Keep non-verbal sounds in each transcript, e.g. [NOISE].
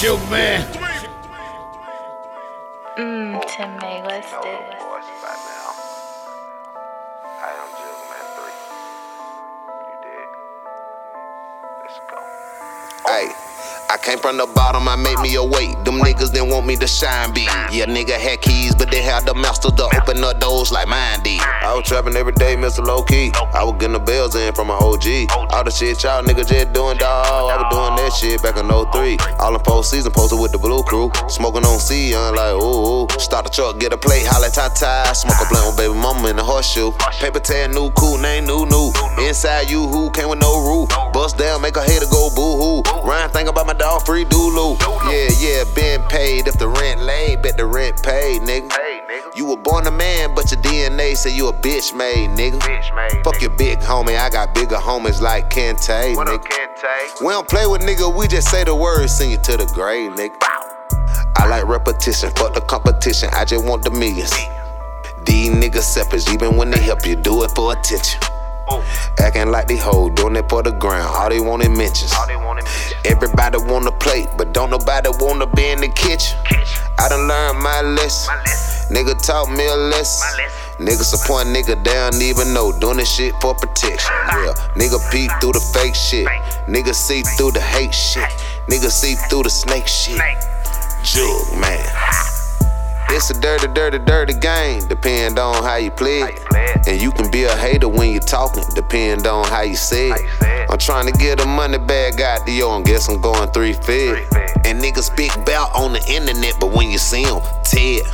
Joke man. Mmm, Tim May, what's this? the voice by now. I am Jug Man 3. You? Let's go. Hey, I came from the bottom, I made me a weight. Them niggas didn't want me to shine be. Yeah, nigga had keys, but they had the master to open up doors like mine did. I was trapping every day, Mr. Low Key. I was getting the bells in from my OG. All the shit y'all niggas just doing, dawg. I was doing that shit back in 03. All in postseason, posted with the blue crew. Smoking on C, young like ooh. Start the truck, get a plate, holla tie tie. Smoke a blunt with baby mama in the horseshoe. Paper tag, new cool name, new new. Inside you, who came with no roof. Bust down, make a hater go boo hoo. Ryan think free Dulu. Yeah, yeah, been paid. If the rent laid, bet the rent paid, nigga. Hey, nigga. You were born a man, but your DNA say you a bitch made, nigga. Bitch made. Fuck your big homie, I got bigger homies like Kente, What nigga. Kente? We don't play with nigga, we just say the words, sing it to the grave, nigga. I like repetition, fuck the competition, I just want the millions. These niggas selfish, even when they help you, do it for attention. Acting like they hoe, doing it for the ground, all they want is mentions. all they want is Everybody wanna plate, but don't nobody wanna be in the kitchen. I done learned my lesson. my lesson. Nigga taught me a lesson. Nigga support nigga down, even know doing this shit for protection. Yeah, nigga peep through the fake shit. Nigga see through the hate shit. Nigga see through the snake shit. Jug man. It's a dirty, dirty, dirty game. Depend on how you play it. you play it. And you can be a hater when you're talking. Depend on how you say it. you say it. I'm trying to get a money bag out the yo and guess I'm going three fed. And niggas speak bout on the internet, but when you see them, Ted.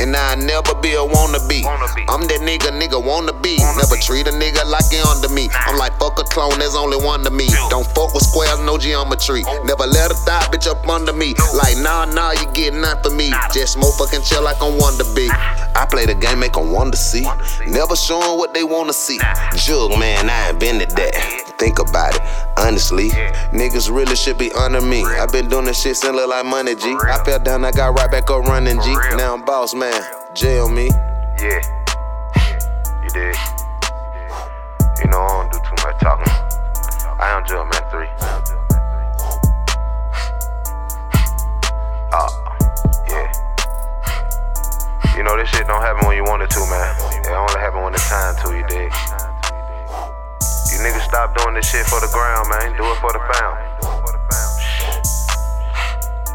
And I never be a wannabe. I'm that nigga, nigga wanna be. Never treat a nigga like he under me. I'm like fuck a clone, there's only one to me. Don't fuck with squares, no geometry. Never let a thigh bitch up under me. Just smoke fucking chill like I'm Wonder B. I play the game, make 'em wonder see. Never showing what they wanna see. Jug man, I invented that. Think about it, honestly. Niggas really should be under me. i been doing this shit since look like money, G. I fell down, I got right back up running, G. Now I'm boss man, jail me. Yeah. You did. You know I don't do too much talking. Know this shit don't happen when you want it to, man. It only happen when it's time to, you dig? You niggas stop doing this shit for the ground, man. Do it for the pound.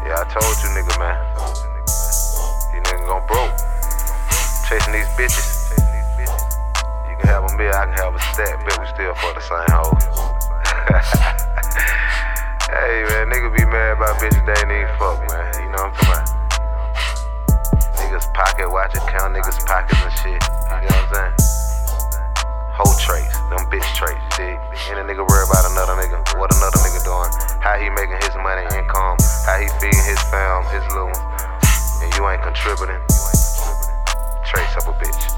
Yeah, I told you, nigga, man. You niggas gon' broke. Chasing these bitches. You can have a meal, I can have a stack. Bet we still for the same hoe. [LAUGHS] hey, man, niggas be mad about bitches they ain't even fuck, man. You know what I'm talking about? pocket count niggas' pockets and shit. You know what I'm saying? Whole traits, them bitch traits, dig? And a nigga worry about another nigga, what another nigga doing, how he making his money, income, how he feeding his fam, his little ones. And you ain't contributing. Trace up a bitch.